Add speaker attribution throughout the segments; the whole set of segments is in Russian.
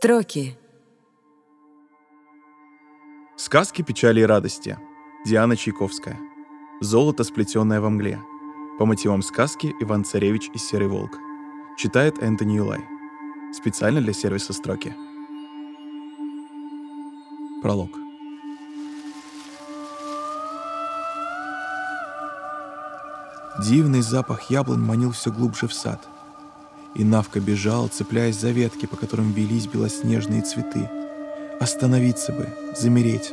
Speaker 1: Строки.
Speaker 2: Сказки печали и радости. Диана Чайковская. Золото, сплетенное во мгле. По мотивам сказки Иван Царевич и Серый Волк. Читает Энтони Юлай. Специально для сервиса строки. Пролог. Дивный запах яблонь манил все глубже в сад. И Навка бежал, цепляясь за ветки, по которым велись белоснежные цветы. Остановиться бы, замереть,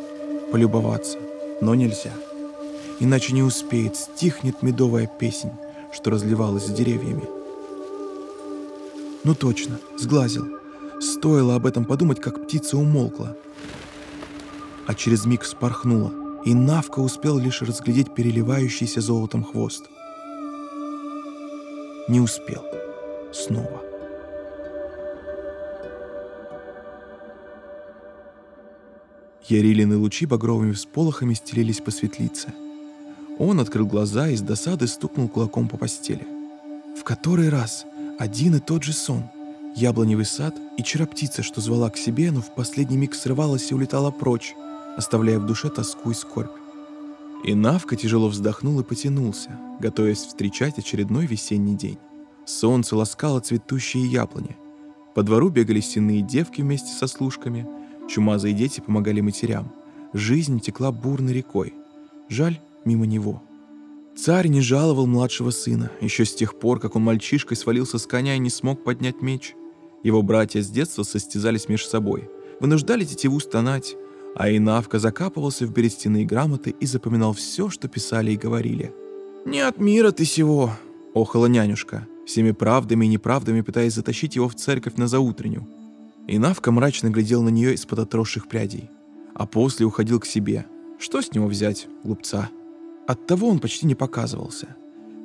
Speaker 2: полюбоваться, но нельзя. Иначе не успеет, стихнет медовая песнь, что разливалась за деревьями. Ну точно, сглазил. Стоило об этом подумать, как птица умолкла. А через миг вспорхнула, и Навка успел лишь разглядеть переливающийся золотом хвост — не успел. Снова. Ярилины лучи багровыми всполохами стелились по светлице. Он открыл глаза и с досады стукнул кулаком по постели. В который раз один и тот же сон. Яблоневый сад и чароптица, что звала к себе, но в последний миг срывалась и улетала прочь, оставляя в душе тоску и скорбь. И Навка тяжело вздохнул и потянулся, готовясь встречать очередной весенний день. Солнце ласкало цветущие яблони. По двору бегали сенные девки вместе со служками. Чумазые дети помогали матерям. Жизнь текла бурной рекой. Жаль, мимо него. Царь не жаловал младшего сына, еще с тех пор, как он мальчишкой свалился с коня и не смог поднять меч. Его братья с детства состязались между собой, вынуждали тетиву стонать, а Инавка закапывался в берестяные грамоты и запоминал все, что писали и говорили. «Не от мира ты сего!» — охала нянюшка, всеми правдами и неправдами пытаясь затащить его в церковь на заутренню. Инавка мрачно глядел на нее из-под отросших прядей, а после уходил к себе. Что с него взять, глупца? Оттого он почти не показывался,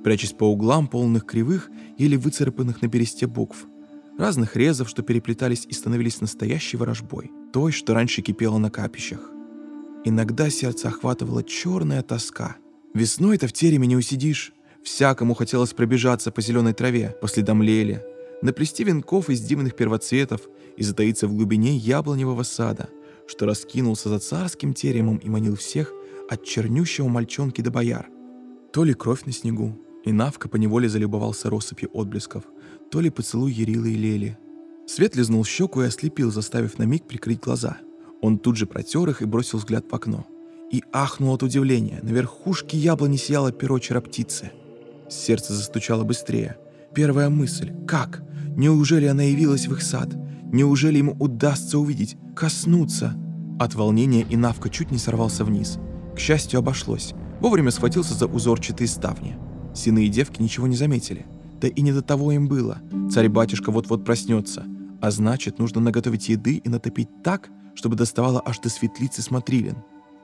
Speaker 2: прячась по углам полных кривых или выцарапанных на бересте букв, разных резов, что переплетались и становились настоящей ворожбой, той, что раньше кипела на капищах. Иногда сердце охватывала черная тоска. Весной-то в тереме не усидишь. Всякому хотелось пробежаться по зеленой траве, по следам лели, наплести венков из дивных первоцветов и затаиться в глубине яблоневого сада, что раскинулся за царским теремом и манил всех от чернющего мальчонки до бояр. То ли кровь на снегу, и Навка поневоле залюбовался россыпью отблесков, то ли поцелуй Ярилы и Лели. Свет лизнул щеку и ослепил, заставив на миг прикрыть глаза. Он тут же протер их и бросил взгляд в окно. И ахнул от удивления. На верхушке яблони сияло перо птицы. Сердце застучало быстрее. Первая мысль — как? Неужели она явилась в их сад? Неужели ему удастся увидеть, коснуться? От волнения и Навка чуть не сорвался вниз. К счастью, обошлось. Вовремя схватился за узорчатые ставни. Сыны и девки ничего не заметили. Да и не до того им было. Царь-батюшка вот-вот проснется. А значит, нужно наготовить еды и натопить так, чтобы доставало аж до светлицы смотрилин.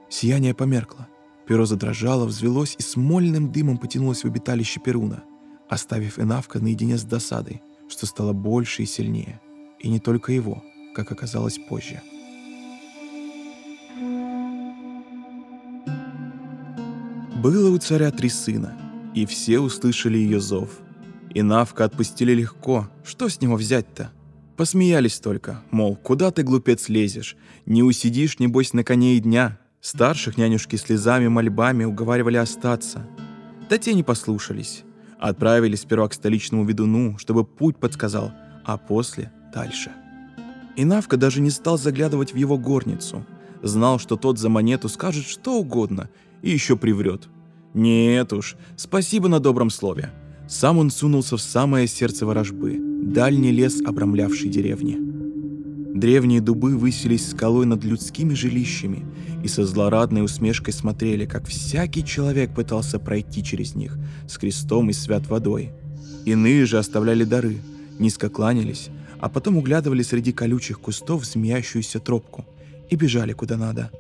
Speaker 2: Сияние померкло. Перо задрожало, взвелось и смольным дымом потянулось в обиталище Перуна, оставив Энавка наедине с досадой, что стало больше и сильнее. И не только его, как оказалось позже. Было у царя три сына, и все услышали ее зов. И Навка отпустили легко, что с него взять-то? Посмеялись только, мол, куда ты, глупец, лезешь? Не усидишь, небось, на коне и дня. Старших нянюшки слезами, мольбами уговаривали остаться. Да те не послушались. Отправились сперва к столичному ведуну, чтобы путь подсказал, а после — дальше. И Навка даже не стал заглядывать в его горницу. Знал, что тот за монету скажет что угодно и еще приврет. Нет уж, спасибо на добром слове. Сам он сунулся в самое сердце ворожбы, дальний лес, обрамлявший деревни. Древние дубы высились скалой над людскими жилищами и со злорадной усмешкой смотрели, как всякий человек пытался пройти через них с крестом и свят водой. Иные же оставляли дары, низко кланялись, а потом углядывали среди колючих кустов змеящуюся тропку и бежали куда надо.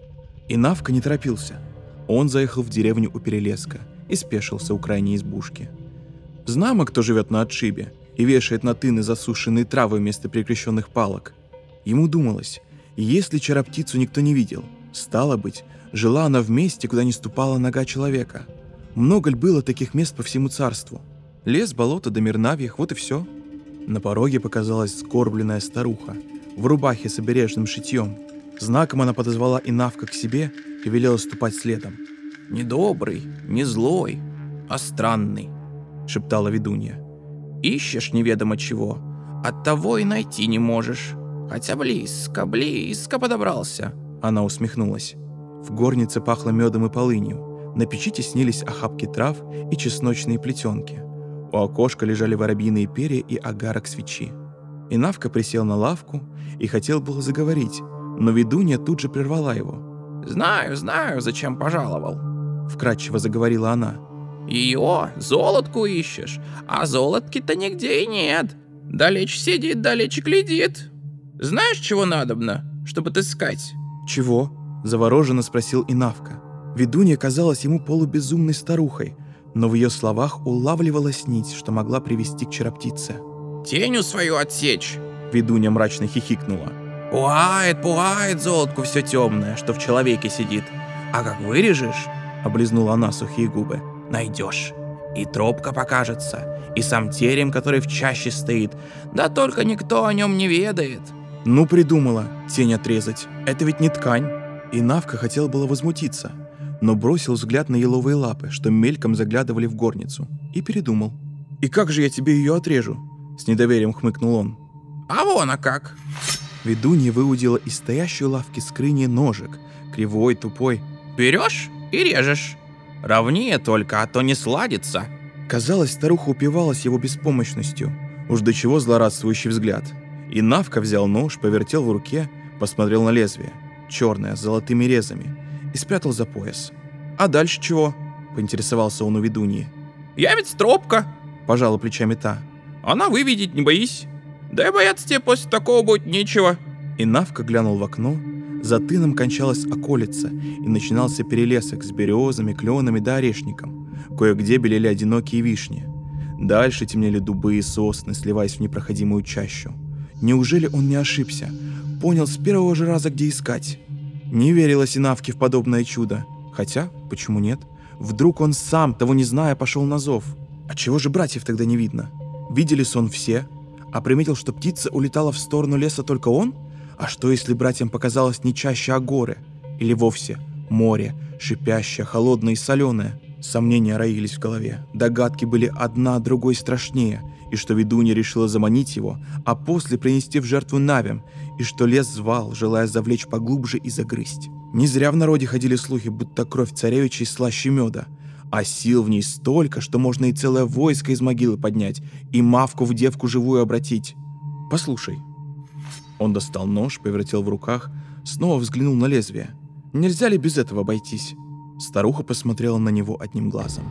Speaker 2: И Навка не торопился. Он заехал в деревню у Перелеска и спешился у крайней избушки. Знамо, кто живет на отшибе и вешает на тыны засушенные травы вместо прикрещенных палок – Ему думалось, если чароптицу никто не видел, стало быть, жила она в месте, куда не ступала нога человека. Много ли было таких мест по всему царству? Лес, болото да мир вот и все. На пороге показалась скорбленная старуха, в рубахе с обережным шитьем. Знаком она подозвала Инавка к себе и велела ступать следом.
Speaker 1: «Не добрый, не злой, а странный», — шептала ведунья. «Ищешь неведомо чего, от того и найти не можешь. Хотя близко, близко подобрался».
Speaker 2: Она усмехнулась. В горнице пахло медом и полынью. На печи теснились охапки трав и чесночные плетенки. У окошка лежали воробьиные перья и агарок свечи. Инавка присел на лавку и хотел было заговорить, но ведунья тут же прервала его.
Speaker 1: «Знаю, знаю, зачем пожаловал», —
Speaker 2: вкратчиво заговорила она.
Speaker 1: «Ее, золотку ищешь, а золотки-то нигде и нет. Далеч сидит, далеч глядит. Знаешь, чего надобно, чтобы отыскать?»
Speaker 2: «Чего?» — завороженно спросил Инавка. Ведунья казалась ему полубезумной старухой, но в ее словах улавливалась нить, что могла привести к чароптице.
Speaker 1: «Тенью свою отсечь!»
Speaker 2: — ведунья мрачно хихикнула.
Speaker 1: Пуает, пуает золотку все темное, что в человеке сидит. А как вырежешь, облизнула она сухие губы, найдешь. И тропка покажется, и сам терем, который в чаще стоит. Да только никто о нем не ведает.
Speaker 2: Ну, придумала, тень отрезать. Это ведь не ткань. И Навка хотел было возмутиться, но бросил взгляд на еловые лапы, что мельком заглядывали в горницу, и передумал. «И как же я тебе ее отрежу?» С недоверием хмыкнул он.
Speaker 1: «А вон а как!»
Speaker 2: Ведунья выудила из стоящей лавки скрыни ножик, кривой, тупой.
Speaker 1: «Берешь и режешь. Ровнее только, а то не сладится».
Speaker 2: Казалось, старуха упивалась его беспомощностью. Уж до чего злорадствующий взгляд. И Навка взял нож, повертел в руке, посмотрел на лезвие. Черное, с золотыми резами. И спрятал за пояс. «А дальше чего?» — поинтересовался он у ведуньи.
Speaker 1: «Я ведь стропка!»
Speaker 2: — пожала плечами та.
Speaker 1: «Она выведет, не боись. Да и бояться тебе после такого будет нечего».
Speaker 2: И Навка глянул в окно. За тыном кончалась околица, и начинался перелесок с березами, кленами да орешником. Кое-где белели одинокие вишни. Дальше темнели дубы и сосны, сливаясь в непроходимую чащу. Неужели он не ошибся? Понял с первого же раза, где искать. Не верилось и Навке в подобное чудо. Хотя, почему нет? Вдруг он сам, того не зная, пошел на зов. А чего же братьев тогда не видно? Видели сон все, а приметил, что птица улетала в сторону леса только он? А что, если братьям показалось не чаще, а горы? Или вовсе море, шипящее, холодное и соленое? Сомнения роились в голове. Догадки были одна другой страшнее. И что ведунья решила заманить его, а после принести в жертву Навем, и что лес звал, желая завлечь поглубже и загрызть. Не зря в народе ходили слухи, будто кровь царевичей слаще меда а сил в ней столько, что можно и целое войско из могилы поднять, и мавку в девку живую обратить. Послушай. Он достал нож, повертел в руках, снова взглянул на лезвие. Нельзя ли без этого обойтись? Старуха посмотрела на него одним глазом.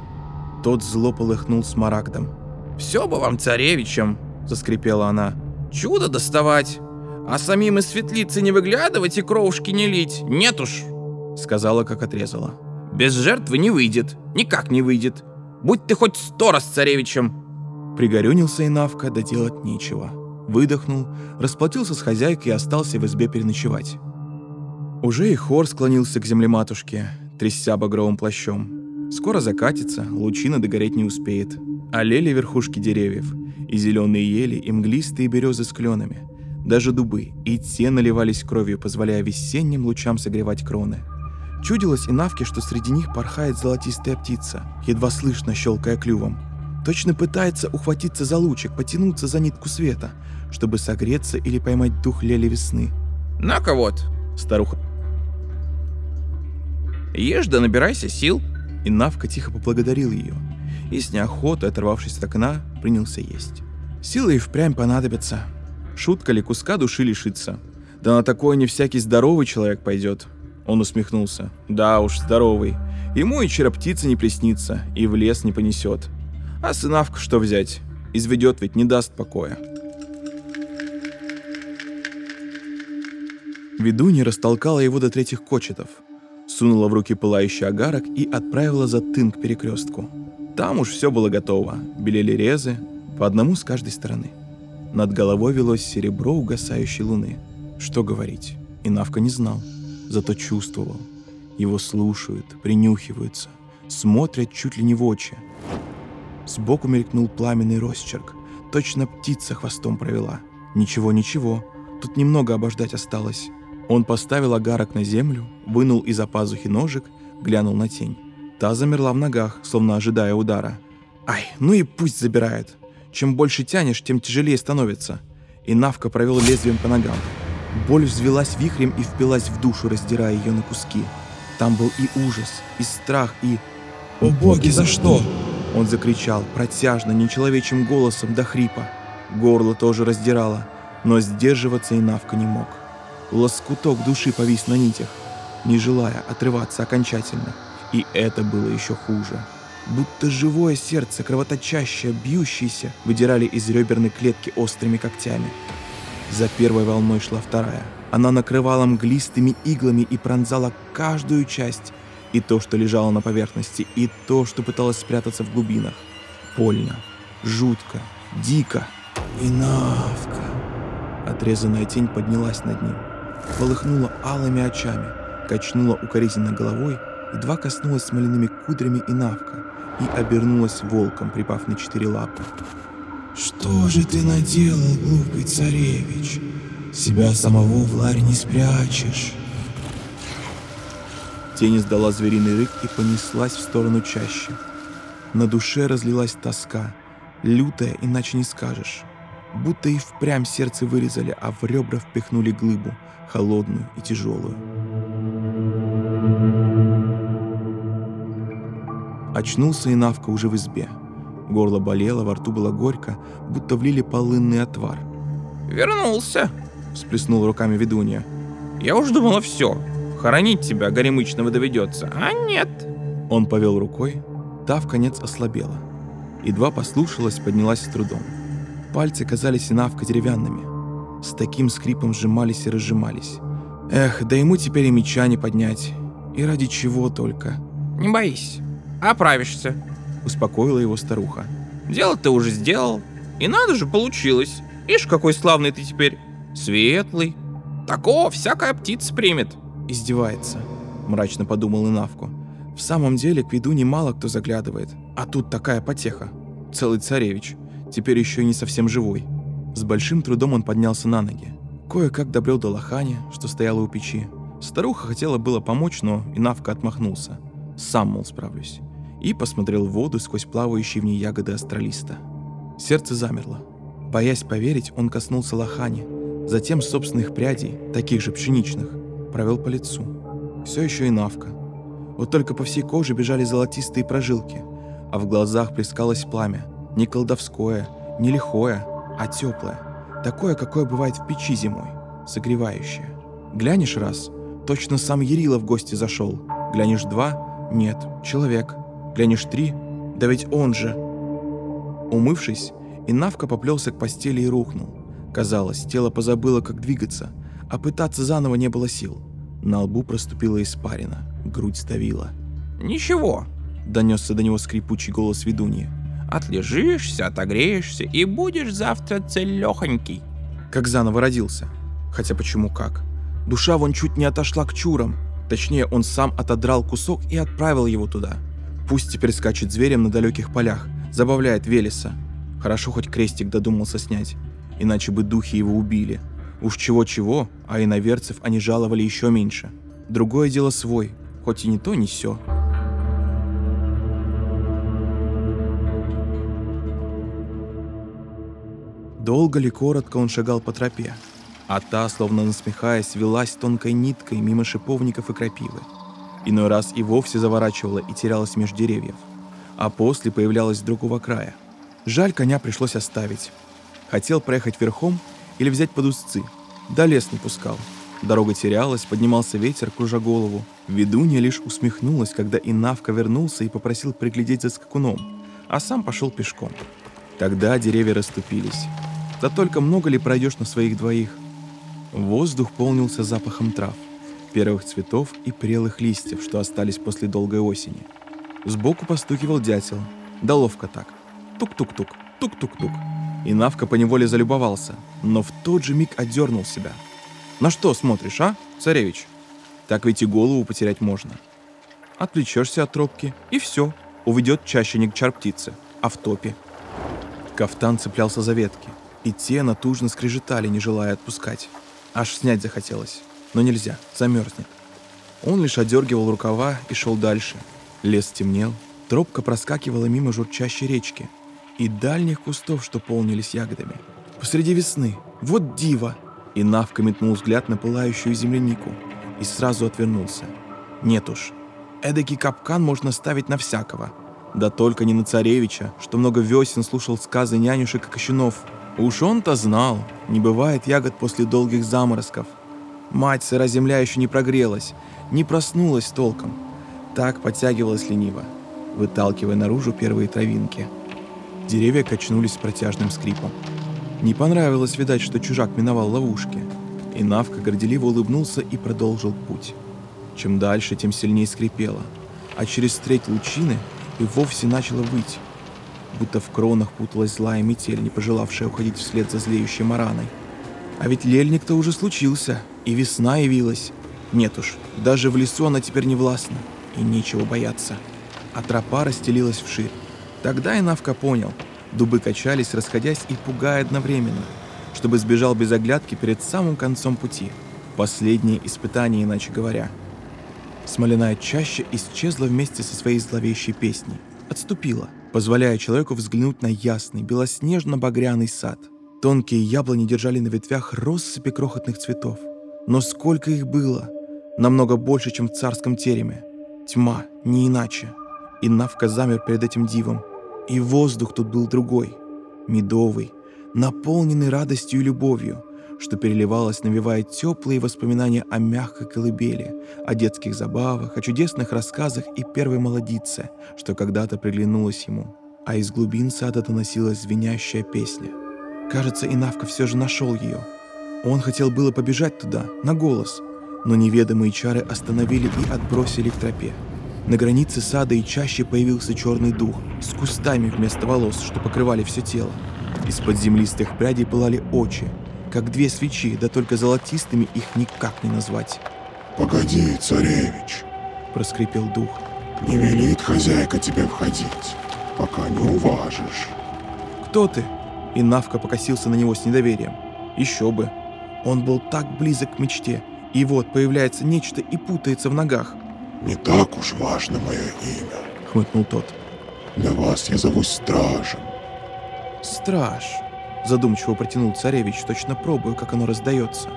Speaker 2: Тот зло полыхнул смарагдом.
Speaker 1: «Все бы вам, царевичам!» — заскрипела она. «Чудо доставать! А самим из светлицы не выглядывать и кровушки не лить! Нет уж!» — сказала, как отрезала. Без жертвы не выйдет. Никак не выйдет. Будь ты хоть сто раз царевичем.
Speaker 2: Пригорюнился и Навка, да делать нечего. Выдохнул, расплатился с хозяйкой и остался в избе переночевать. Уже и хор склонился к земле матушки, тряся багровым плащом. Скоро закатится, лучина догореть не успеет. Олели верхушки деревьев, и зеленые ели, и мглистые березы с кленами. Даже дубы, и те наливались кровью, позволяя весенним лучам согревать кроны. Чудилось и Навке, что среди них порхает золотистая птица, едва слышно щелкая клювом. Точно пытается ухватиться за лучик, потянуться за нитку света, чтобы согреться или поймать дух лели весны.
Speaker 1: «На-ка вот!» Старуха. «Ешь да набирайся сил!»
Speaker 2: И Навка тихо поблагодарил ее. И с неохотой, оторвавшись от окна, принялся есть. Силы и впрямь понадобятся. Шутка ли куска души лишиться? Да на такое не всякий здоровый человек пойдет. Он усмехнулся. Да уж, здоровый. Ему и чероптица не приснится, и в лес не понесет. А сынавка что взять? Изведет ведь, не даст покоя. Ведунья растолкала его до третьих кочетов, сунула в руки пылающий агарок и отправила за тын к перекрестку. Там уж все было готово. Белели резы, по одному с каждой стороны. Над головой велось серебро угасающей луны. Что говорить, и Навка не знал зато чувствовал. Его слушают, принюхиваются, смотрят чуть ли не в очи. Сбоку мелькнул пламенный росчерк. Точно птица хвостом провела. Ничего-ничего, тут немного обождать осталось. Он поставил агарок на землю, вынул из-за пазухи ножик, глянул на тень. Та замерла в ногах, словно ожидая удара. Ай, ну и пусть забирает. Чем больше тянешь, тем тяжелее становится. И Навка провел лезвием по ногам. Боль взвелась вихрем и впилась в душу, раздирая ее на куски. Там был и ужас, и страх, и...
Speaker 3: «О боги, за что?»
Speaker 2: Он закричал, протяжно, нечеловечьим голосом до хрипа. Горло тоже раздирало, но сдерживаться и Навка не мог. Лоскуток души повис на нитях, не желая отрываться окончательно. И это было еще хуже. Будто живое сердце, кровоточащее, бьющееся, выдирали из реберной клетки острыми когтями. За первой волной шла вторая. Она накрывала мглистыми иглами и пронзала каждую часть, и то, что лежало на поверхности, и то, что пыталось спрятаться в глубинах. Больно, жутко, дико. И навка. Отрезанная тень поднялась над ним, полыхнула алыми очами, качнула укоризненно головой, едва коснулась смоляными кудрями и навка и обернулась волком, припав на четыре лапы.
Speaker 3: «Что же ты наделал, глупый царевич? Себя самого в ларь не спрячешь».
Speaker 2: Тень издала звериный рык и понеслась в сторону чаще. На душе разлилась тоска, лютая, иначе не скажешь. Будто и впрямь сердце вырезали, а в ребра впихнули глыбу, холодную и тяжелую. Очнулся и Навка уже в избе. Горло болело, во рту было горько, будто влили полынный отвар.
Speaker 1: «Вернулся!»
Speaker 2: — всплеснул руками ведунья.
Speaker 1: «Я уж думала, все, хоронить тебя горемычного доведется, а нет!»
Speaker 2: Он повел рукой, та в конец ослабела. Едва послушалась, поднялась с трудом. Пальцы казались и Навка деревянными. С таким скрипом сжимались и разжимались. Эх, да ему теперь и меча не поднять. И ради чего только.
Speaker 1: «Не боись, оправишься», —
Speaker 2: успокоила его старуха.
Speaker 1: «Дело ты уже сделал, и надо же, получилось. Ишь, какой славный ты теперь, светлый. Такого всякая птица примет».
Speaker 2: «Издевается», — мрачно подумал Инавку. «В самом деле к виду немало кто заглядывает, а тут такая потеха. Целый царевич, теперь еще и не совсем живой». С большим трудом он поднялся на ноги. Кое-как добрел до лохани, что стояла у печи. Старуха хотела было помочь, но Инавка отмахнулся. Сам, мол, справлюсь. И посмотрел в воду сквозь плавающие в ней ягоды астролиста. Сердце замерло. Боясь поверить, он коснулся лохани, затем собственных прядей, таких же пшеничных, провел по лицу. Все еще и навка. Вот только по всей коже бежали золотистые прожилки, а в глазах плескалось пламя. Не колдовское, не лихое, а теплое. Такое, какое бывает в печи зимой, согревающее. Глянешь раз, точно сам Ярила в гости зашел. Глянешь два, нет, человек. Глянешь три, да ведь он же. Умывшись, Инавка поплелся к постели и рухнул. Казалось, тело позабыло, как двигаться, а пытаться заново не было сил. На лбу проступила испарина, грудь ставила.
Speaker 1: «Ничего», —
Speaker 2: донесся до него скрипучий голос ведуньи.
Speaker 1: «Отлежишься, отогреешься и будешь завтра целехонький».
Speaker 2: Как заново родился. Хотя почему как? Душа вон чуть не отошла к чурам. Точнее, он сам отодрал кусок и отправил его туда. Пусть теперь скачет зверем на далеких полях, забавляет Велеса. Хорошо хоть крестик додумался снять, иначе бы духи его убили. Уж чего-чего, а иноверцев они жаловали еще меньше. Другое дело свой, хоть и не то, не сё. Долго ли, коротко он шагал по тропе, а та, словно насмехаясь, велась тонкой ниткой мимо шиповников и крапивы. Иной раз и вовсе заворачивала и терялась меж деревьев, а после появлялась с другого края. Жаль, коня пришлось оставить. Хотел проехать верхом или взять под узцы, да лес не пускал. Дорога терялась, поднимался ветер, кружа голову. Ведунья лишь усмехнулась, когда Инавка вернулся и попросил приглядеть за скакуном, а сам пошел пешком. Тогда деревья расступились. Да только много ли пройдешь на своих двоих? Воздух полнился запахом трав, первых цветов и прелых листьев, что остались после долгой осени. Сбоку постукивал дятел. Да ловко так. Тук-тук-тук, тук-тук-тук. И Навка поневоле залюбовался, но в тот же миг одернул себя. На что смотришь, а, царевич? Так ведь и голову потерять можно. Отвлечешься от тропки, и все. Уведет чаще не к чар-птице, а в топе. Кафтан цеплялся за ветки, и те натужно скрежетали, не желая отпускать. Аж снять захотелось. Но нельзя, замерзнет. Он лишь одергивал рукава и шел дальше. Лес темнел, тропка проскакивала мимо журчащей речки и дальних кустов, что полнились ягодами. Посреди весны. Вот диво! И Навка метнул взгляд на пылающую землянику и сразу отвернулся. Нет уж, эдакий капкан можно ставить на всякого. Да только не на царевича, что много весен слушал сказы нянюшек и кощунов. Уж он-то знал, не бывает ягод после долгих заморозков. Мать сыра земля еще не прогрелась, не проснулась толком. Так подтягивалась лениво, выталкивая наружу первые травинки. Деревья качнулись с протяжным скрипом. Не понравилось, видать, что чужак миновал ловушки. И Навка горделиво улыбнулся и продолжил путь. Чем дальше, тем сильнее скрипело, а через треть лучины и вовсе начало выть, будто в кронах путалась злая метель, не пожелавшая уходить вслед за злеющей мараной. А ведь лельник-то уже случился, и весна явилась. Нет уж, даже в лесу она теперь не властна, и нечего бояться. А тропа расстелилась вширь. Тогда и Навка понял, дубы качались, расходясь и пугая одновременно, чтобы сбежал без оглядки перед самым концом пути. Последнее испытание, иначе говоря. Смоляная чаще исчезла вместе со своей зловещей песней. Отступила, позволяя человеку взглянуть на ясный, белоснежно-багряный сад. Тонкие яблони держали на ветвях россыпи крохотных цветов. Но сколько их было! Намного больше, чем в царском тереме. Тьма, не иначе. И Навка замер перед этим дивом. И воздух тут был другой. Медовый, наполненный радостью и любовью, что переливалось, навевая теплые воспоминания о мягкой колыбели, о детских забавах, о чудесных рассказах и первой молодице, что когда-то приглянулась ему. А из глубин сада доносилась звенящая песня. Кажется, Инавка все же нашел ее. Он хотел было побежать туда, на голос, но неведомые чары остановили и отбросили к тропе. На границе сада и чаще появился черный дух с кустами вместо волос, что покрывали все тело. Из-под землистых прядей пылали очи, как две свечи, да только золотистыми их никак не назвать.
Speaker 3: «Погоди, царевич!»
Speaker 2: – проскрипел дух.
Speaker 3: «Не велит хозяйка тебе входить, пока не уважишь».
Speaker 2: «Кто ты?» И Навка покосился на него с недоверием. Еще бы. Он был так близок к мечте, и вот появляется нечто и путается в ногах.
Speaker 3: «Не так уж важно мое имя», —
Speaker 2: хмыкнул тот.
Speaker 3: «Для вас я зовусь Стражем».
Speaker 2: «Страж», Задумчиво протянул царевич, точно пробуя, как оно раздается.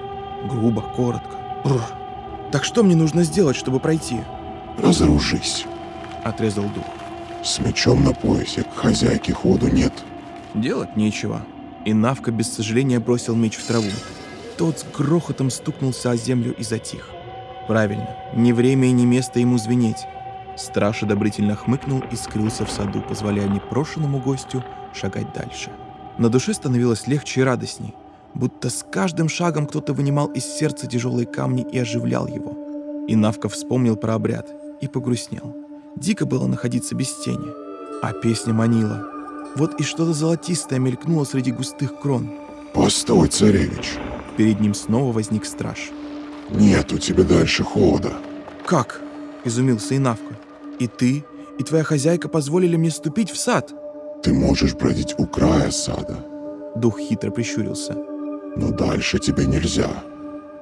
Speaker 2: Грубо, коротко. Бррр. Так что мне нужно сделать, чтобы пройти?
Speaker 3: Разоружись.
Speaker 2: Отрезал дух.
Speaker 3: С мечом на поясе к хозяйке ходу нет.
Speaker 2: Делать нечего. И Навка без сожаления бросил меч в траву. Тот с грохотом стукнулся о землю и затих. Правильно, не время и не место ему звенеть. Страж одобрительно хмыкнул и скрылся в саду, позволяя непрошенному гостю шагать дальше. На душе становилось легче и радостней, будто с каждым шагом кто-то вынимал из сердца тяжелые камни и оживлял его. И Навка вспомнил про обряд и погрустнел. Дико было находиться без тени, а песня манила. Вот и что-то золотистое мелькнуло среди густых крон.
Speaker 3: «Постой, царевич!»
Speaker 2: Перед ним снова возник страж.
Speaker 3: «Нет у тебя дальше хода».
Speaker 2: «Как?» – изумился и Навка. «И ты, и твоя хозяйка позволили мне ступить в сад?»
Speaker 3: Ты можешь бродить у края сада.
Speaker 2: Дух хитро прищурился.
Speaker 3: Но дальше тебе нельзя.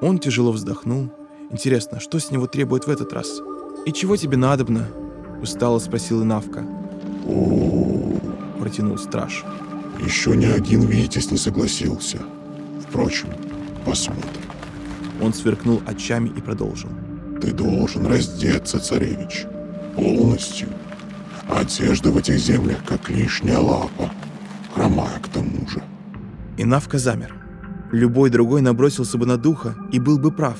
Speaker 2: Он тяжело вздохнул. Интересно, что с него требует в этот раз? И чего тебе надобно? Устало спросил Инавка.
Speaker 3: О,
Speaker 2: протянул страж.
Speaker 3: Еще ни один Витязь не согласился. Впрочем, посмотрим.
Speaker 2: Он сверкнул очами и продолжил.
Speaker 3: Ты должен раздеться, царевич. Полностью. Одежда в этих землях как лишняя лапа, хромая к тому же.
Speaker 2: И Навка замер. Любой другой набросился бы на духа и был бы прав.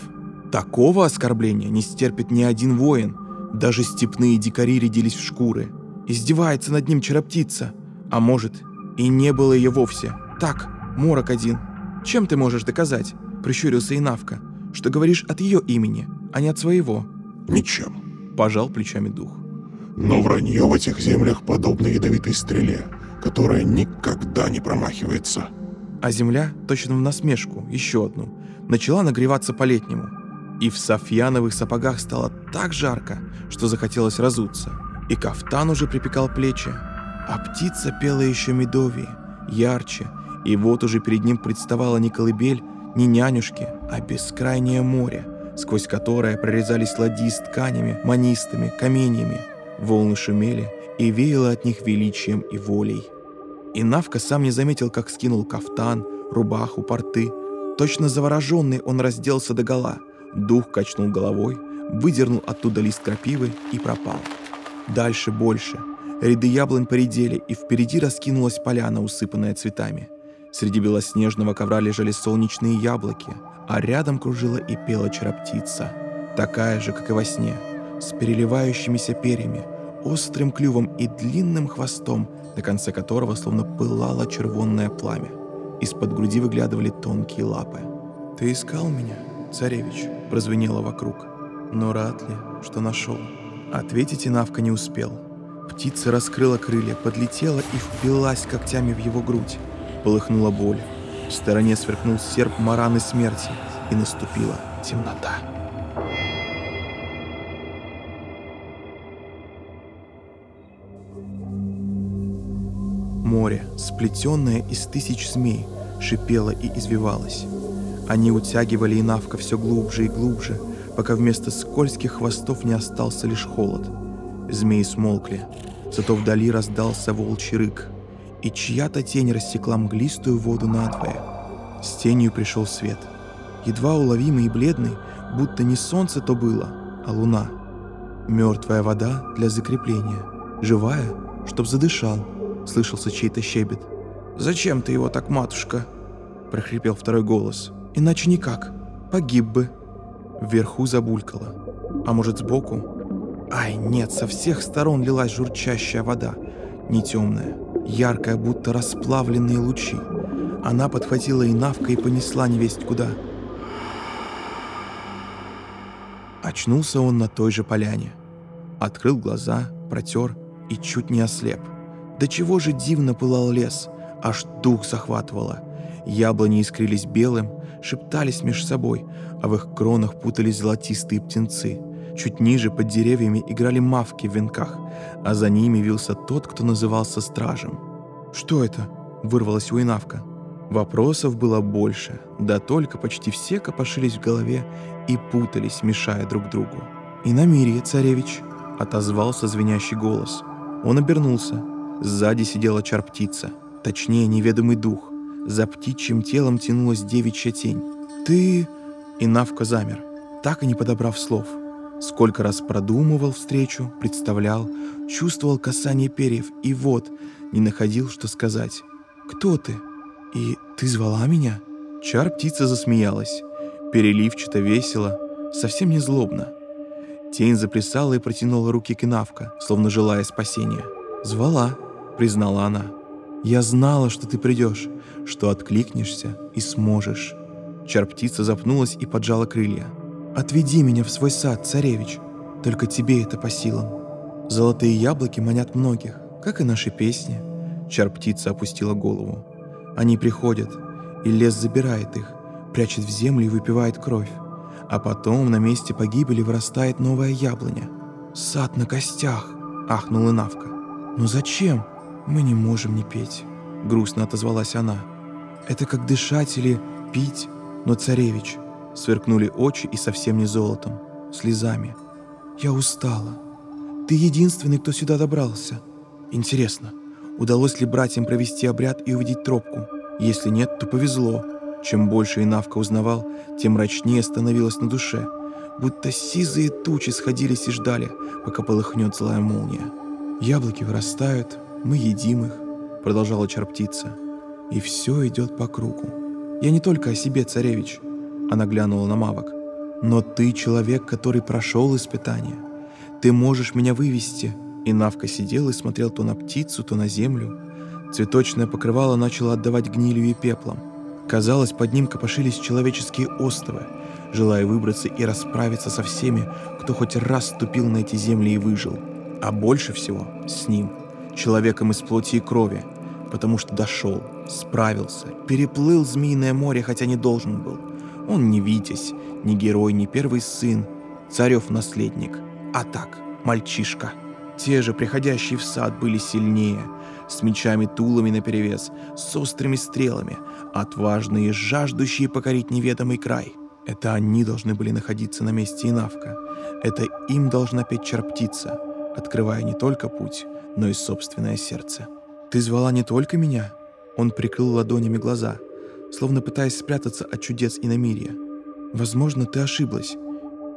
Speaker 2: Такого оскорбления не стерпит ни один воин. Даже степные дикари рядились в шкуры. Издевается над ним чароптица. А может, и не было ее вовсе. Так, морок один. Чем ты можешь доказать, прищурился Инавка, что говоришь от ее имени, а не от своего?
Speaker 3: Ничем.
Speaker 2: Пожал плечами дух.
Speaker 3: Но вранье в этих землях подобно ядовитой стреле, которая никогда не промахивается.
Speaker 2: А земля, точно в насмешку, еще одну, начала нагреваться по-летнему. И в софьяновых сапогах стало так жарко, что захотелось разуться. И кафтан уже припекал плечи. А птица пела еще медовее, ярче. И вот уже перед ним представала не колыбель, не нянюшки, а бескрайнее море, сквозь которое прорезались ладьи с тканями, манистами, каменьями. Волны шумели, и веяло от них величием и волей. И Навка сам не заметил, как скинул кафтан, рубаху, порты. Точно завороженный он разделся догола. Дух качнул головой, выдернул оттуда лист крапивы и пропал. Дальше больше. Ряды яблонь поредели, и впереди раскинулась поляна, усыпанная цветами. Среди белоснежного ковра лежали солнечные яблоки, а рядом кружила и пела чароптица, такая же, как и во сне, с переливающимися перьями, острым клювом и длинным хвостом, на конце которого словно пылало червонное пламя. Из-под груди выглядывали тонкие лапы. «Ты искал меня, царевич?» – прозвенело вокруг. «Но рад ли, что нашел?» Ответить Инавка не успел. Птица раскрыла крылья, подлетела и впилась когтями в его грудь. Полыхнула боль. В стороне сверкнул серп мараны смерти, и наступила темнота. Море, сплетенное из тысяч змей, шипело и извивалось. Они утягивали Инавка все глубже и глубже, пока вместо скользких хвостов не остался лишь холод. Змеи смолкли, зато вдали раздался волчий рык, и чья-то тень рассекла мглистую воду надвое. С тенью пришел свет, едва уловимый и бледный, будто не солнце то было, а луна. Мертвая вода для закрепления, живая, чтоб задышал — слышался чей-то щебет. «Зачем ты его так, матушка?» – прохрипел второй голос. «Иначе никак. Погиб бы». Вверху забулькало. А может, сбоку? Ай, нет, со всех сторон лилась журчащая вода. Не темная, яркая, будто расплавленные лучи. Она подхватила и навка и понесла невесть куда. Очнулся он на той же поляне. Открыл глаза, протер и чуть не ослеп – до чего же дивно пылал лес, аж дух захватывало. Яблони искрились белым, шептались меж собой, а в их кронах путались золотистые птенцы. Чуть ниже, под деревьями, играли мавки в венках, а за ними вился тот, кто назывался стражем. «Что это?» – вырвалась у Инавка. Вопросов было больше, да только почти все копошились в голове и путались, мешая друг другу. «И на мире, царевич!» – отозвался звенящий голос. Он обернулся – Сзади сидела чар-птица, точнее, неведомый дух. За птичьим телом тянулась девичья тень. «Ты...» И Навка замер, так и не подобрав слов. Сколько раз продумывал встречу, представлял, чувствовал касание перьев, и вот, не находил, что сказать. «Кто ты? И ты звала меня?» Чар-птица засмеялась, переливчато, весело, совсем не злобно. Тень заплясала и протянула руки к Инавка, словно желая спасения. «Звала», признала она. «Я знала, что ты придешь, что откликнешься и сможешь». Чар-птица запнулась и поджала крылья. «Отведи меня в свой сад, царевич, только тебе это по силам. Золотые яблоки манят многих, как и наши песни». Чар-птица опустила голову. «Они приходят, и лес забирает их, прячет в землю и выпивает кровь. А потом на месте погибели вырастает новая яблоня. Сад на костях!» — ахнула Навка. «Но зачем?» «Мы не можем не петь», — грустно отозвалась она. «Это как дышать или пить, но царевич». Сверкнули очи и совсем не золотом, слезами. «Я устала. Ты единственный, кто сюда добрался. Интересно, удалось ли братьям провести обряд и увидеть тропку? Если нет, то повезло. Чем больше Инавка узнавал, тем мрачнее становилось на душе, будто сизые тучи сходились и ждали, пока полыхнет злая молния. Яблоки вырастают, мы едим их, продолжала чарптица. И все идет по кругу. Я не только о себе, царевич, она глянула на мавок, но ты человек, который прошел испытание. Ты можешь меня вывести. И Навка сидел и смотрел то на птицу, то на землю. Цветочное покрывало начало отдавать гнилью и пеплом. Казалось, под ним копошились человеческие островы, желая выбраться и расправиться со всеми, кто хоть раз ступил на эти земли и выжил. А больше всего с ним – человеком из плоти и крови, потому что дошел, справился, переплыл Змеиное море, хотя не должен был. Он не Витязь, не герой, не первый сын, царев наследник, а так, мальчишка. Те же, приходящие в сад, были сильнее, с мечами-тулами наперевес, с острыми стрелами, отважные, жаждущие покорить неведомый край. Это они должны были находиться на месте Инавка. Это им должна петь чар-птица, открывая не только путь, но и собственное сердце. «Ты звала не только меня?» Он прикрыл ладонями глаза, словно пытаясь спрятаться от чудес иномирия. «Возможно, ты ошиблась,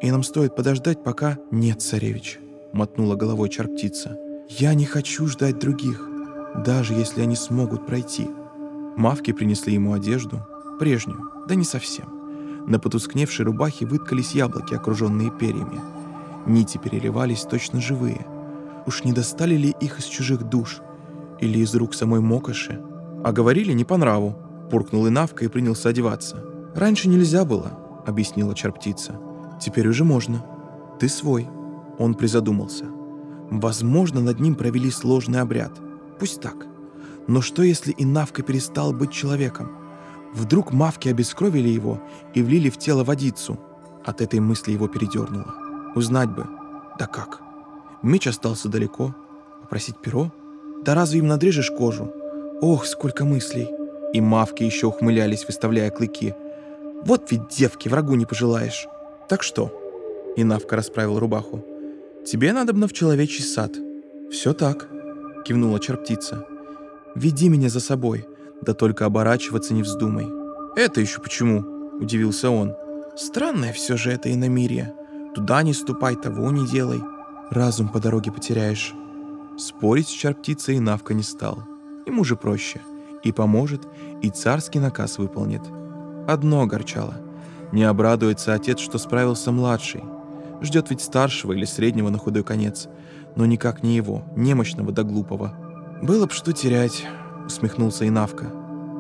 Speaker 2: и нам стоит подождать, пока...» «Нет, царевич», — мотнула головой чар-птица. «Я не хочу ждать других, даже если они смогут пройти». Мавки принесли ему одежду, прежнюю, да не совсем. На потускневшей рубахе выткались яблоки, окруженные перьями. Нити переливались точно живые. Уж не достали ли их из чужих душ? Или из рук самой Мокоши? А говорили не по нраву. Пуркнул Инавка и принялся одеваться. «Раньше нельзя было», — объяснила чарптица. «Теперь уже можно. Ты свой». Он призадумался. Возможно, над ним провели сложный обряд. Пусть так. Но что, если Инавка перестал быть человеком? Вдруг мавки обескровили его и влили в тело водицу. От этой мысли его передернуло. Узнать бы. Да как? Меч остался далеко. Попросить перо? Да разве им надрежешь кожу? Ох, сколько мыслей. И мавки еще ухмылялись, выставляя клыки. Вот ведь девки, врагу не пожелаешь. Так что? И Навка расправил рубаху. Тебе надо бы в человечий сад. Все так, кивнула черптица. Веди меня за собой, да только оборачиваться не вздумай. Это еще почему? Удивился он. Странное все же это иномирие. Туда не ступай, того не делай. Разум по дороге потеряешь. Спорить с чар-птицей Навка не стал. Ему же проще. И поможет, и царский наказ выполнит. Одно огорчало. Не обрадуется отец, что справился младший. Ждет ведь старшего или среднего на худой конец. Но никак не его, немощного да глупого. «Было б что терять», — усмехнулся Инавка.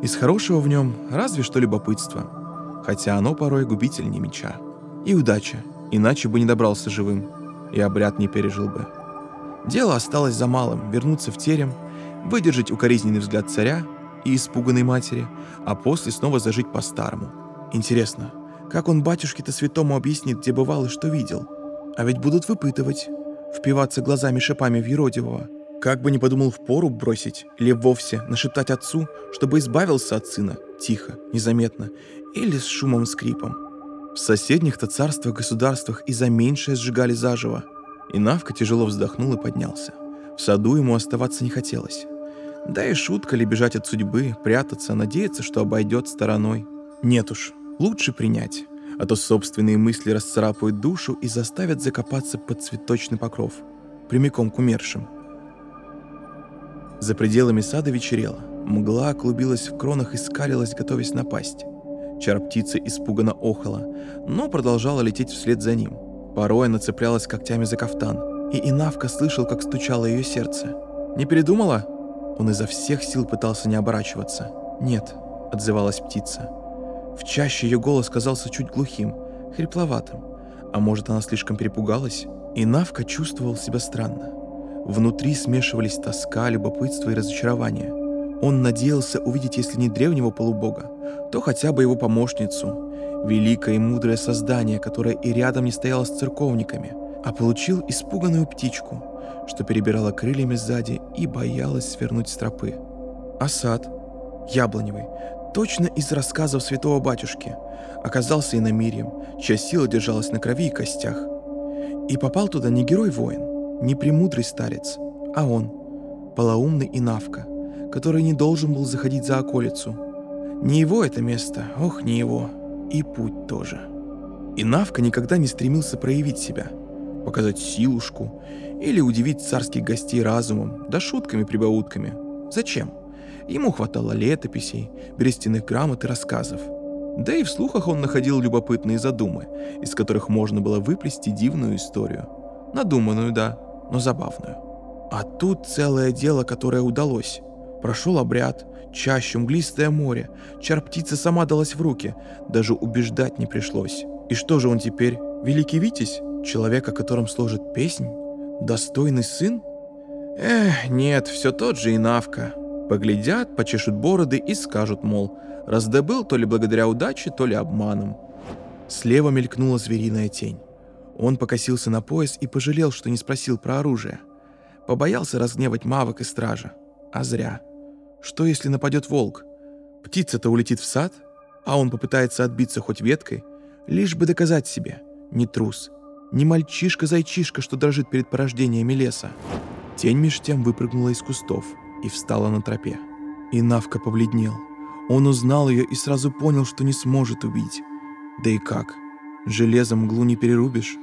Speaker 2: «Из хорошего в нем разве что любопытство. Хотя оно порой губительнее меча. И удача, иначе бы не добрался живым. И обряд не пережил бы». Дело осталось за малым — вернуться в терем, выдержать укоризненный взгляд царя и испуганной матери, а после снова зажить по-старому. Интересно, как он батюшке-то святому объяснит, где бывал и что видел? А ведь будут выпытывать, впиваться глазами-шипами в Еродивого. Как бы не подумал в пору бросить или вовсе нашептать отцу, чтобы избавился от сына, тихо, незаметно, или с шумом-скрипом. В соседних-то царствах-государствах и за меньшее сжигали заживо – и Навка тяжело вздохнул и поднялся. В саду ему оставаться не хотелось. Да и шутка ли бежать от судьбы, прятаться, надеяться, что обойдет стороной. Нет уж, лучше принять, а то собственные мысли расцарапают душу и заставят закопаться под цветочный покров, прямиком к умершим. За пределами сада вечерело. Мгла клубилась в кронах и скалилась, готовясь напасть. Чар-птица испуганно охала, но продолжала лететь вслед за ним – Порой она цеплялась когтями за кафтан, и Инавка слышал, как стучало ее сердце. «Не передумала?» Он изо всех сил пытался не оборачиваться. «Нет», — отзывалась птица. В чаще ее голос казался чуть глухим, хрипловатым. А может, она слишком перепугалась? И Навка чувствовал себя странно. Внутри смешивались тоска, любопытство и разочарование. Он надеялся увидеть, если не древнего полубога, то хотя бы его помощницу, великое и мудрое создание, которое и рядом не стояло с церковниками, а получил испуганную птичку, что перебирала крыльями сзади и боялась свернуть с тропы. А сад, яблоневый, точно из рассказов святого батюшки, оказался иномирием, чья сила держалась на крови и костях. И попал туда не герой-воин, не премудрый старец, а он, полоумный Инавка, который не должен был заходить за околицу. Не его это место, ох, не его и путь тоже. И Навка никогда не стремился проявить себя, показать силушку или удивить царских гостей разумом, да шутками-прибаутками. Зачем? Ему хватало летописей, берестяных грамот и рассказов. Да и в слухах он находил любопытные задумы, из которых можно было выплести дивную историю. Надуманную, да, но забавную. А тут целое дело, которое удалось. Прошел обряд, чаще мглистое море. Чар-птица сама далась в руки. Даже убеждать не пришлось. И что же он теперь? Великий Витязь? Человек, о котором сложит песнь? Достойный сын? Эх, нет, все тот же и Навка. Поглядят, почешут бороды и скажут, мол, раздобыл то ли благодаря удаче, то ли обманом. Слева мелькнула звериная тень. Он покосился на пояс и пожалел, что не спросил про оружие. Побоялся разгневать мавок и стража. А зря. Что если нападет волк? Птица-то улетит в сад, а он попытается отбиться хоть веткой, Лишь бы доказать себе, не трус, не мальчишка-зайчишка, что дрожит перед порождениями леса. Тень меж тем выпрыгнула из кустов и встала на тропе. И Навка побледнел. Он узнал ее и сразу понял, что не сможет убить. Да и как? Железом мглу не перерубишь.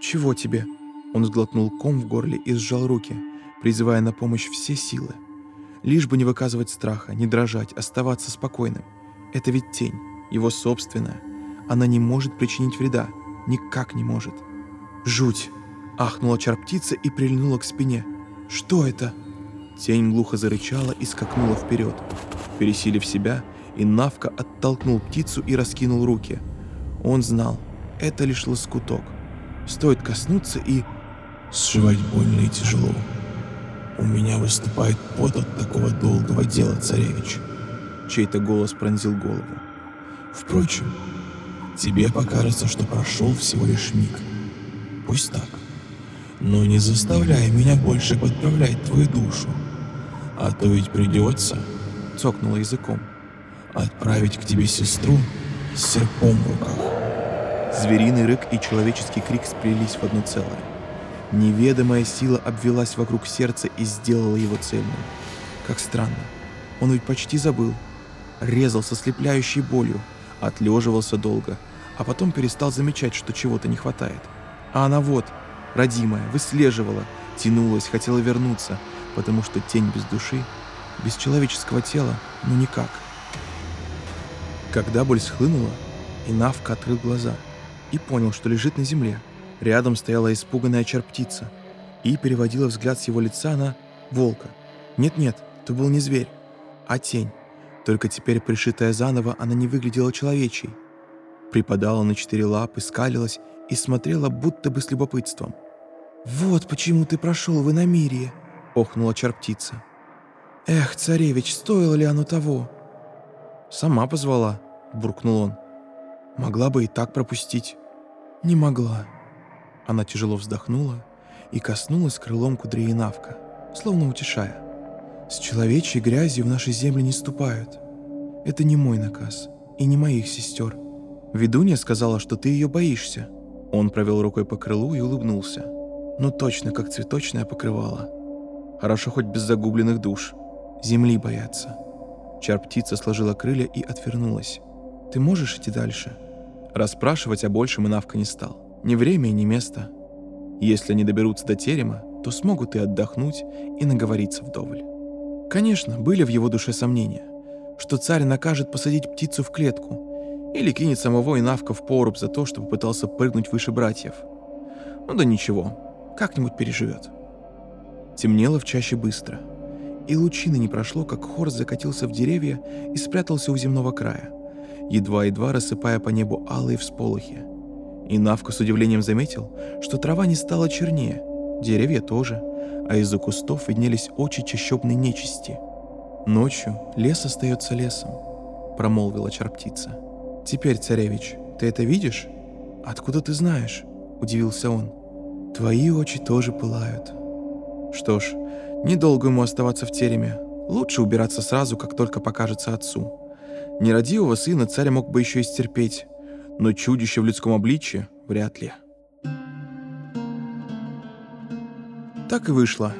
Speaker 2: Чего тебе? Он сглотнул ком в горле и сжал руки, призывая на помощь все силы. Лишь бы не выказывать страха, не дрожать, оставаться спокойным. Это ведь тень, его собственная. Она не может причинить вреда, никак не может. «Жуть!» — ахнула чар-птица и прильнула к спине. «Что это?» Тень глухо зарычала и скакнула вперед. Пересилив себя, и Навка оттолкнул птицу и раскинул руки. Он знал, это лишь лоскуток. Стоит коснуться и...
Speaker 3: Сшивать больно и тяжело. У меня выступает пот от такого долгого дела, царевич.
Speaker 2: Чей-то голос пронзил голову.
Speaker 3: Впрочем, тебе покажется, что прошел всего лишь миг. Пусть так. Но не заставляй меня больше подправлять твою душу. А то ведь придется,
Speaker 2: цокнула языком,
Speaker 3: отправить к тебе сестру с серпом в руках.
Speaker 2: Звериный рык и человеческий крик сплелись в одно целое. Неведомая сила обвелась вокруг сердца и сделала его цельным. Как странно. Он ведь почти забыл. Резал со слепляющей болью, отлеживался долго, а потом перестал замечать, что чего-то не хватает. А она вот, родимая, выслеживала, тянулась, хотела вернуться, потому что тень без души, без человеческого тела, ну никак. Когда боль схлынула, Инавка открыл глаза и понял, что лежит на земле – Рядом стояла испуганная чар-птица и переводила взгляд с его лица на волка. Нет-нет, это был не зверь, а тень. Только теперь, пришитая заново, она не выглядела человечей. Припадала на четыре лапы, скалилась и смотрела будто бы с любопытством. «Вот почему ты прошел в иномирие», — охнула чар-птица. «Эх, царевич, стоило ли оно того?» «Сама позвала», — буркнул он. «Могла бы и так пропустить». «Не могла», она тяжело вздохнула и коснулась крылом кудрей Навка, словно утешая. «С человечьей грязью в нашей земле не ступают. Это не мой наказ и не моих сестер. Ведунья сказала, что ты ее боишься». Он провел рукой по крылу и улыбнулся. «Ну точно, как цветочное покрывало. Хорошо хоть без загубленных душ. Земли боятся». Чар-птица сложила крылья и отвернулась. «Ты можешь идти дальше?» Расспрашивать о большем Инавка не стал. Ни время и ни место. Если они доберутся до терема, то смогут и отдохнуть, и наговориться вдоволь. Конечно, были в его душе сомнения, что царь накажет посадить птицу в клетку или кинет самого Инавка в поруб за то, что попытался прыгнуть выше братьев. Ну да ничего, как-нибудь переживет. Темнело в чаще быстро, и лучины не прошло, как Хорс закатился в деревья и спрятался у земного края, едва-едва рассыпая по небу алые всполохи – и Навка с удивлением заметил, что трава не стала чернее, деревья тоже, а из-за кустов виднелись очи чащобной нечисти. «Ночью лес остается лесом», — промолвила чар-птица. «Теперь, царевич, ты это видишь?» «Откуда ты знаешь?» — удивился он. «Твои очи тоже пылают». Что ж, недолго ему оставаться в тереме. Лучше убираться сразу, как только покажется отцу. Нерадивого сына царь мог бы еще и стерпеть, но чудище в людском обличье вряд ли. Так и вышло.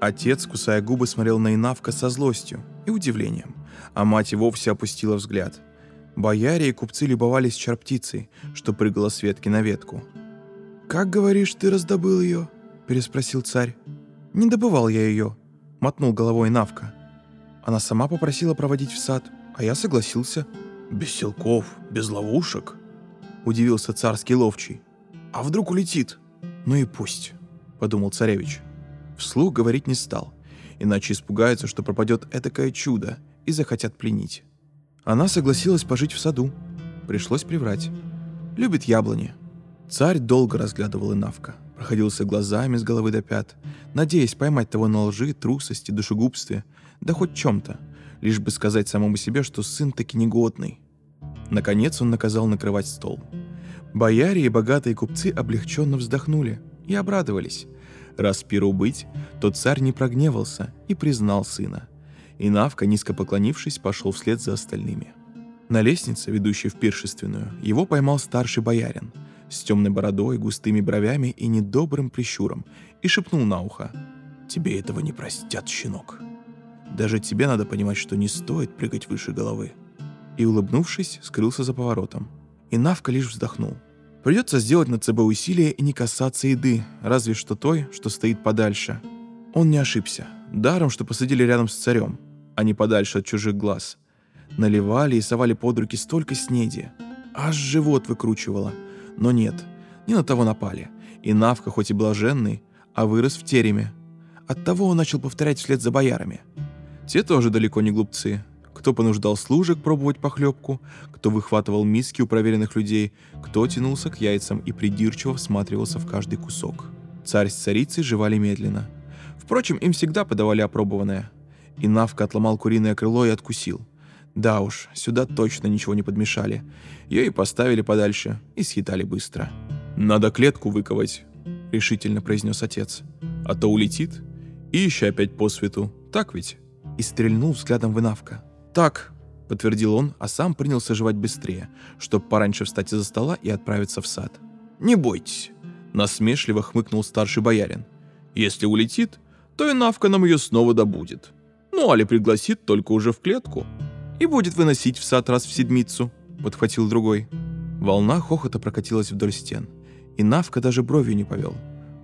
Speaker 2: Отец, кусая губы, смотрел на Инавка со злостью и удивлением, а мать вовсе опустила взгляд. Бояре и купцы любовались чарптицей, что прыгала с ветки на ветку. «Как, говоришь, ты раздобыл ее?» – переспросил царь. «Не добывал я ее», – мотнул головой Навка. Она сама попросила проводить в сад, а я согласился. «Без силков, без ловушек?» Удивился царский ловчий. «А вдруг улетит?» «Ну и пусть», — подумал царевич. Вслух говорить не стал, иначе испугаются, что пропадет этакое чудо и захотят пленить. Она согласилась пожить в саду. Пришлось приврать. Любит яблони. Царь долго разглядывал Инавка, проходился глазами с головы до пят, надеясь поймать того на лжи, трусости, душегубстве, да хоть чем-то, лишь бы сказать самому себе, что сын таки негодный, Наконец он наказал накрывать стол. Бояре и богатые купцы облегченно вздохнули и обрадовались. Раз пиру быть, то царь не прогневался и признал сына. И Навка, низко поклонившись, пошел вслед за остальными. На лестнице, ведущей в пиршественную, его поймал старший боярин с темной бородой, густыми бровями и недобрым прищуром и шепнул на ухо. «Тебе этого не простят, щенок. Даже тебе надо понимать, что не стоит прыгать выше головы». И, улыбнувшись, скрылся за поворотом. И Навка лишь вздохнул. Придется сделать над собой усилие и не касаться еды, разве что той, что стоит подальше. Он не ошибся. Даром, что посадили рядом с царем, а не подальше от чужих глаз – Наливали и совали под руки столько снеди. Аж живот выкручивало. Но нет, не на того напали. И Навка хоть и блаженный, а вырос в тереме. Оттого он начал повторять вслед за боярами. Те тоже далеко не глупцы. Кто понуждал служек пробовать похлебку, кто выхватывал миски у проверенных людей, кто тянулся к яйцам и придирчиво всматривался в каждый кусок. Царь с царицей жевали медленно. Впрочем, им всегда подавали опробованное. И Навка отломал куриное крыло и откусил – да уж, сюда точно ничего не подмешали. Ее и поставили подальше, и съедали быстро. «Надо клетку выковать», — решительно произнес отец. «А то улетит. И еще опять по свету. Так ведь?» И стрельнул взглядом в Инавка. «Так», — подтвердил он, а сам принялся жевать быстрее, чтобы пораньше встать из-за стола и отправиться в сад. «Не бойтесь», — насмешливо хмыкнул старший боярин. «Если улетит, то Инавка нам ее снова добудет. Ну, али пригласит только уже в клетку» и будет выносить в сад раз в седмицу», — подхватил другой. Волна хохота прокатилась вдоль стен, и Навка даже бровью не повел.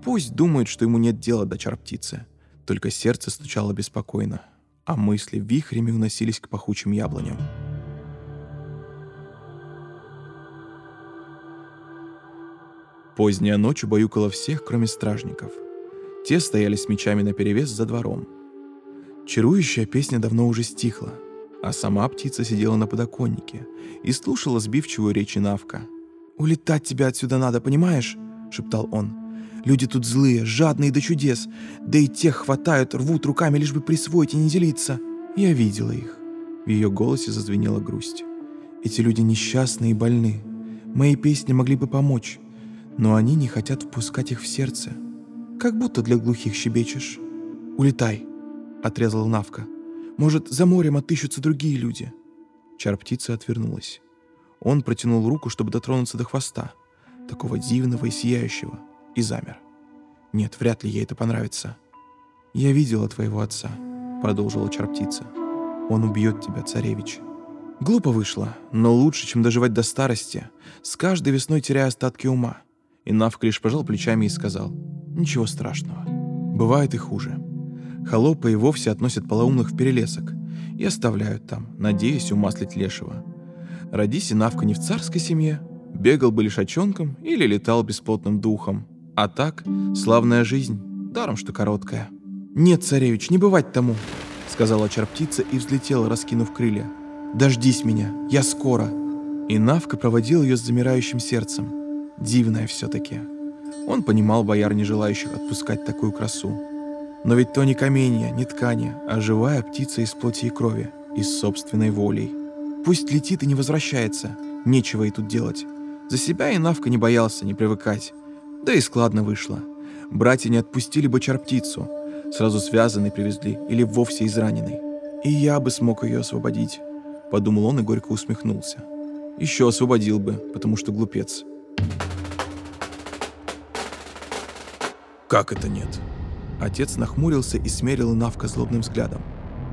Speaker 2: Пусть думает, что ему нет дела до чар-птицы. Только сердце стучало беспокойно, а мысли вихрями уносились к пахучим яблоням. Поздняя ночь убаюкала всех, кроме стражников. Те стояли с мечами наперевес за двором. Чарующая песня давно уже стихла — а сама птица сидела на подоконнике и слушала сбивчивую речь Навка. «Улетать тебе отсюда надо, понимаешь?» — шептал он. «Люди тут злые, жадные до чудес, да и тех хватают, рвут руками, лишь бы присвоить и не делиться. Я видела их». В ее голосе зазвенела грусть. «Эти люди несчастные и больны. Мои песни могли бы помочь, но они не хотят впускать их в сердце. Как будто для глухих щебечешь. Улетай!» — отрезала Навка. Может, за морем отыщутся другие люди?» Чар-птица отвернулась. Он протянул руку, чтобы дотронуться до хвоста, такого дивного и сияющего, и замер. «Нет, вряд ли ей это понравится». «Я видела твоего отца», — продолжила чар-птица. «Он убьет тебя, царевич». Глупо вышло, но лучше, чем доживать до старости, с каждой весной теряя остатки ума. И Навк лишь пожал плечами и сказал, «Ничего страшного. Бывает и хуже». Холопы и вовсе относят полоумных в перелесок и оставляют там, надеясь умаслить лешего. Родись и Навка не в царской семье, бегал бы лишачонком или летал бесплотным духом. А так, славная жизнь, даром что короткая. «Нет, царевич, не бывать тому», — сказала чарптица и взлетела, раскинув крылья. «Дождись меня, я скоро». И Навка проводил ее с замирающим сердцем. Дивная все-таки. Он понимал бояр, не желающих отпускать такую красу. Но ведь то не каменья, не ткани, а живая птица из плоти и крови, из собственной волей. Пусть летит и не возвращается, нечего ей тут делать. За себя и Навка не боялся, не привыкать. Да и складно вышло. Братья не отпустили бы чар-птицу, сразу связанной привезли или вовсе израненной. И я бы смог ее освободить, подумал он и горько усмехнулся. Еще освободил бы, потому что глупец. Как это нет? Отец нахмурился и смерил Навка злобным взглядом.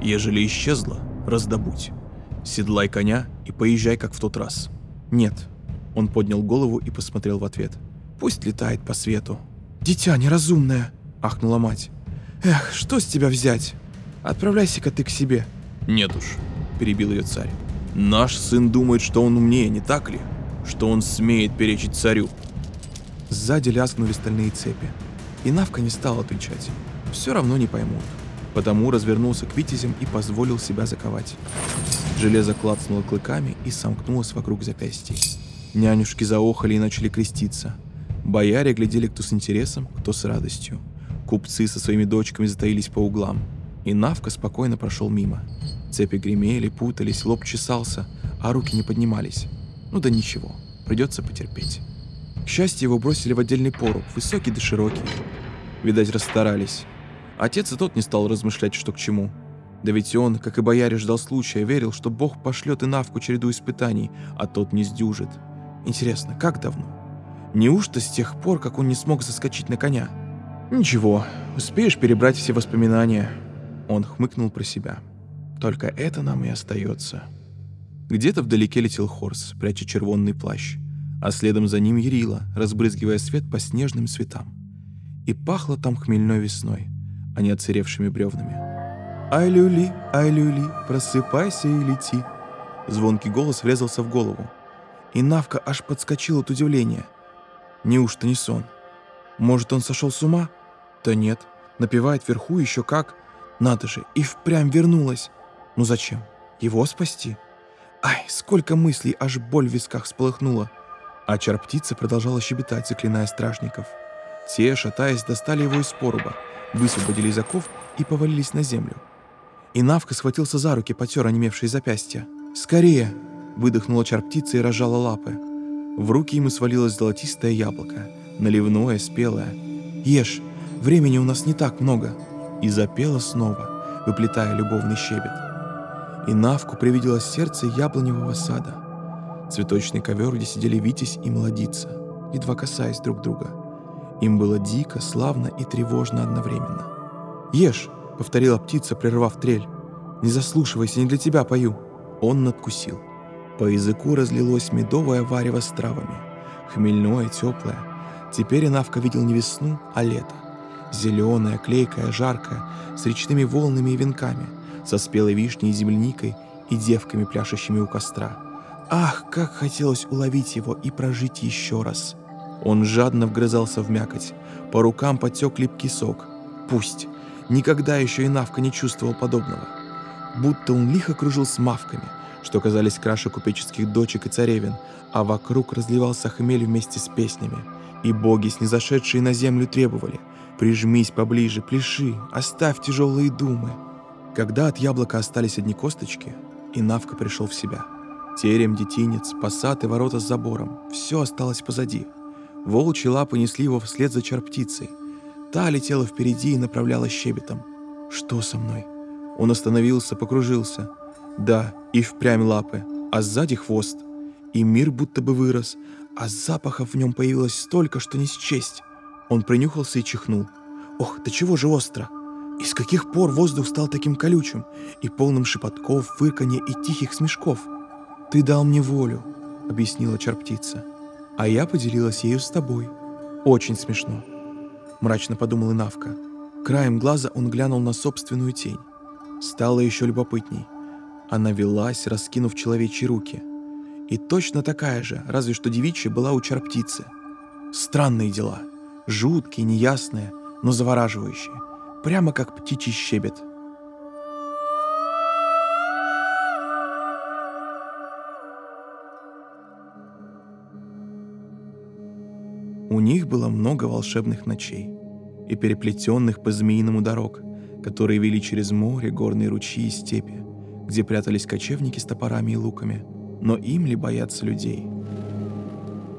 Speaker 2: «Ежели исчезла, раздобудь. Седлай коня и поезжай, как в тот раз». «Нет». Он поднял голову и посмотрел в ответ. «Пусть летает по свету». «Дитя неразумное!» – ахнула мать. «Эх, что с тебя взять? Отправляйся-ка ты к себе». «Нет уж», – перебил ее царь. «Наш сын думает, что он умнее, не так ли? Что он смеет перечить царю». Сзади лязгнули стальные цепи. И Навка не стал отвечать. Все равно не поймут. Потому развернулся к витязям и позволил себя заковать. Железо клацнуло клыками и сомкнулось вокруг запястья. Нянюшки заохали и начали креститься. Бояре глядели кто с интересом, кто с радостью. Купцы со своими дочками затаились по углам. И Навка спокойно прошел мимо. Цепи гремели, путались, лоб чесался, а руки не поднимались. Ну да ничего, придется потерпеть. К счастью, его бросили в отдельный поруб, высокий да широкий. Видать, расстарались. Отец и тот не стал размышлять, что к чему. Да ведь он, как и бояре, ждал случая, верил, что Бог пошлет и Навку череду испытаний, а тот не сдюжит. Интересно, как давно? Неужто с тех пор, как он не смог заскочить на коня? Ничего, успеешь перебрать все воспоминания. Он хмыкнул про себя. Только это нам и остается. Где-то вдалеке летел Хорс, пряча червонный плащ, а следом за ним Ярила, разбрызгивая свет по снежным цветам. И пахло там хмельной весной, а не отсыревшими бревнами. «Ай, люли, ай, люли, просыпайся и лети!» Звонкий голос врезался в голову. И Навка аж подскочил от удивления. Неужто не сон? Может, он сошел с ума? Да нет, напевает вверху еще как. Надо же, и впрямь вернулась. Ну зачем? Его спасти? Ай, сколько мыслей, аж боль в висках всполыхнула. А чар-птица продолжала щебетать, заклиная стражников. Те, шатаясь, достали его из поруба, высвободили из и повалились на землю. И Навка схватился за руки, потер онемевшие запястья. «Скорее!» — выдохнула чар-птица и разжала лапы. В руки ему свалилось золотистое яблоко, наливное, спелое. «Ешь, времени у нас не так много!» И запела снова, выплетая любовный щебет и Навку привиделось сердце яблоневого сада. Цветочный ковер, где сидели Витязь и Молодица, едва касаясь друг друга. Им было дико, славно и тревожно одновременно. «Ешь!» — повторила птица, прервав трель. «Не заслушивайся, не для тебя пою!» Он надкусил. По языку разлилось медовое варево с травами. Хмельное, теплое. Теперь Навка видел не весну, а лето. Зеленое, клейкое, жаркое, с речными волнами и венками — со спелой вишней и земляникой и девками, пляшущими у костра. Ах, как хотелось уловить его и прожить еще раз. Он жадно вгрызался в мякоть. По рукам потек липкий сок. Пусть. Никогда еще и не чувствовал подобного. Будто он лихо кружил с мавками, что казались краше купеческих дочек и царевин, а вокруг разливался хмель вместе с песнями. И боги, снизошедшие на землю, требовали «Прижмись поближе, пляши, оставь тяжелые думы». Когда от яблока остались одни косточки, и Навка пришел в себя. Терем, детинец, посад и ворота с забором — все осталось позади. Волчьи лапы несли его вслед за чар-птицей. Та летела впереди и направлялась щебетом. «Что со мной?» Он остановился, покружился. Да, и впрямь лапы, а сзади хвост. И мир будто бы вырос, а запахов в нем появилось столько, что не счесть. Он принюхался и чихнул. «Ох, да чего же остро!» И с каких пор воздух стал таким колючим и полным шепотков, фырканья и тихих смешков? «Ты дал мне волю», — объяснила чар-птица. «А я поделилась ею с тобой. Очень смешно», — мрачно подумал Инавка. Краем глаза он глянул на собственную тень. Стало еще любопытней. Она велась, раскинув человечьи руки. И точно такая же, разве что девичья, была у чар-птицы. Странные дела. Жуткие, неясные, но завораживающие прямо как птичий щебет. У них было много волшебных ночей и переплетенных по змеиному дорог, которые вели через море, горные ручьи и степи, где прятались кочевники с топорами и луками, но им ли бояться людей?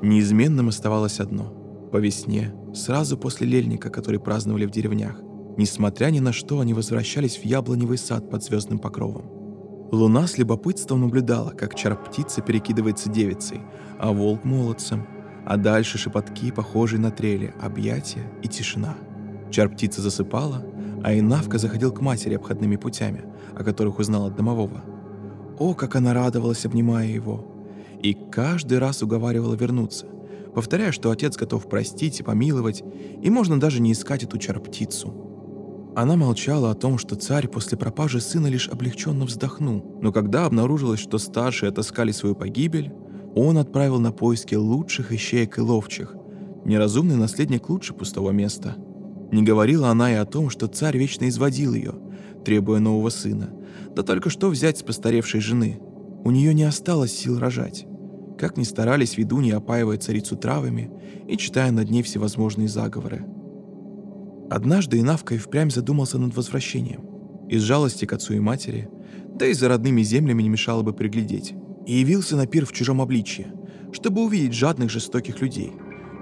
Speaker 2: Неизменным оставалось одно — по весне, сразу после лельника, который праздновали в деревнях, Несмотря ни на что, они возвращались в яблоневый сад под звездным покровом. Луна с любопытством наблюдала, как чар-птица перекидывается девицей, а волк — молодцем, а дальше шепотки, похожие на трели, объятия и тишина. Чар-птица засыпала, а Инавка заходил к матери обходными путями, о которых узнал от домового. О, как она радовалась, обнимая его! И каждый раз уговаривала вернуться, повторяя, что отец готов простить и помиловать, и можно даже не искать эту чар-птицу — она молчала о том, что царь после пропажи сына лишь облегченно вздохнул, но когда обнаружилось, что старшие отыскали свою погибель, он отправил на поиски лучших ищеек и ловчих. Неразумный наследник лучше пустого места. Не говорила она и о том, что царь вечно изводил ее, требуя нового сына. Да только что взять с постаревшей жены? У нее не осталось сил рожать. Как ни старались ведуньи, опаивая царицу травами и читая над ней всевозможные заговоры – Однажды Инавка и впрямь задумался над возвращением. Из жалости к отцу и матери, да и за родными землями не мешало бы приглядеть. И явился на пир в чужом обличье, чтобы увидеть жадных жестоких людей.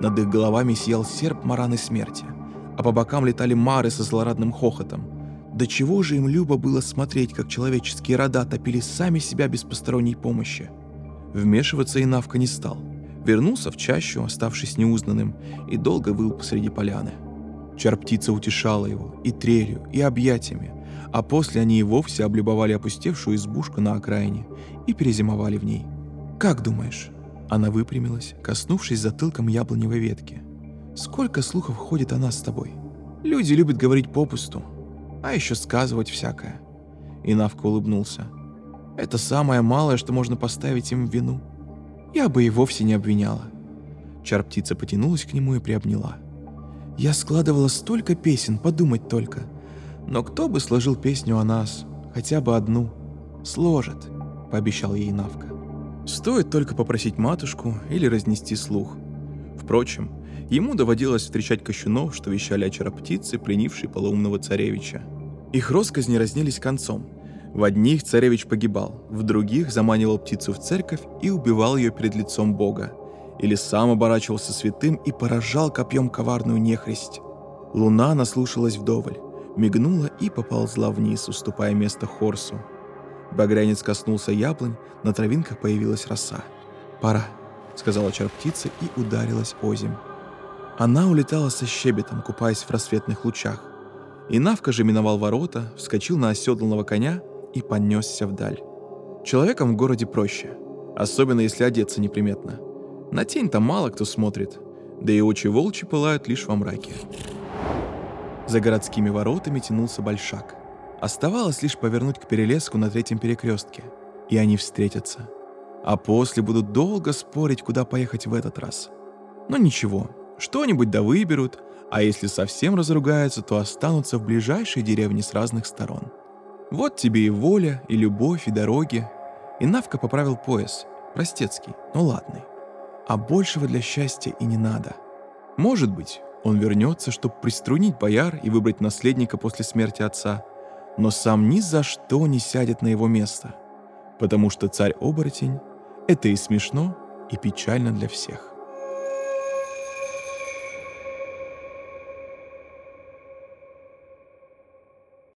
Speaker 2: Над их головами сиял серп мараны смерти, а по бокам летали мары со злорадным хохотом. До чего же им любо было смотреть, как человеческие рода топили сами себя без посторонней помощи. Вмешиваться и Навка не стал. Вернулся в чащу, оставшись неузнанным, и долго выл посреди поляны. Чар-птица утешала его и трелью, и объятиями, а после они и вовсе облюбовали опустевшую избушку на окраине и перезимовали в ней. «Как думаешь?» Она выпрямилась, коснувшись затылком яблоневой ветки. «Сколько слухов ходит о нас с тобой? Люди любят говорить попусту, а еще сказывать всякое». И Навка улыбнулся. «Это самое малое, что можно поставить им в вину. Я бы и вовсе не обвиняла». Чар-птица потянулась к нему и приобняла. «Я складывала столько песен, подумать только. Но кто бы сложил песню о нас, хотя бы одну? Сложит», — пообещал ей Навка. Стоит только попросить матушку или разнести слух. Впрочем, ему доводилось встречать кощунов, что вещали о чароптице, пленившей полоумного царевича. Их росказни разнились концом. В одних царевич погибал, в других заманивал птицу в церковь и убивал ее перед лицом Бога. Или сам оборачивался святым и поражал копьем коварную нехристь. Луна наслушалась вдоволь, мигнула и поползла вниз, уступая место Хорсу. Багрянец коснулся яблонь, на травинках появилась роса. «Пора», — сказала чар-птица и ударилась озим. Она улетала со щебетом, купаясь в рассветных лучах. И Навка же миновал ворота, вскочил на оседланного коня и понесся вдаль. Человеком в городе проще, особенно если одеться неприметно. На тень там мало кто смотрит, да и очи волчи пылают лишь во мраке. За городскими воротами тянулся большак. Оставалось лишь повернуть к перелеску на третьем перекрестке, и они встретятся. А после будут долго спорить, куда поехать в этот раз. Но ничего, что-нибудь да выберут, а если совсем разругаются, то останутся в ближайшей деревне с разных сторон. Вот тебе и воля, и любовь, и дороги. И Навка поправил пояс, простецкий, но ладный. А большего для счастья и не надо. Может быть, он вернется, чтобы приструнить бояр и выбрать наследника после смерти отца, но сам ни за что не сядет на его место, потому что царь-оборотень — это и смешно, и печально для всех.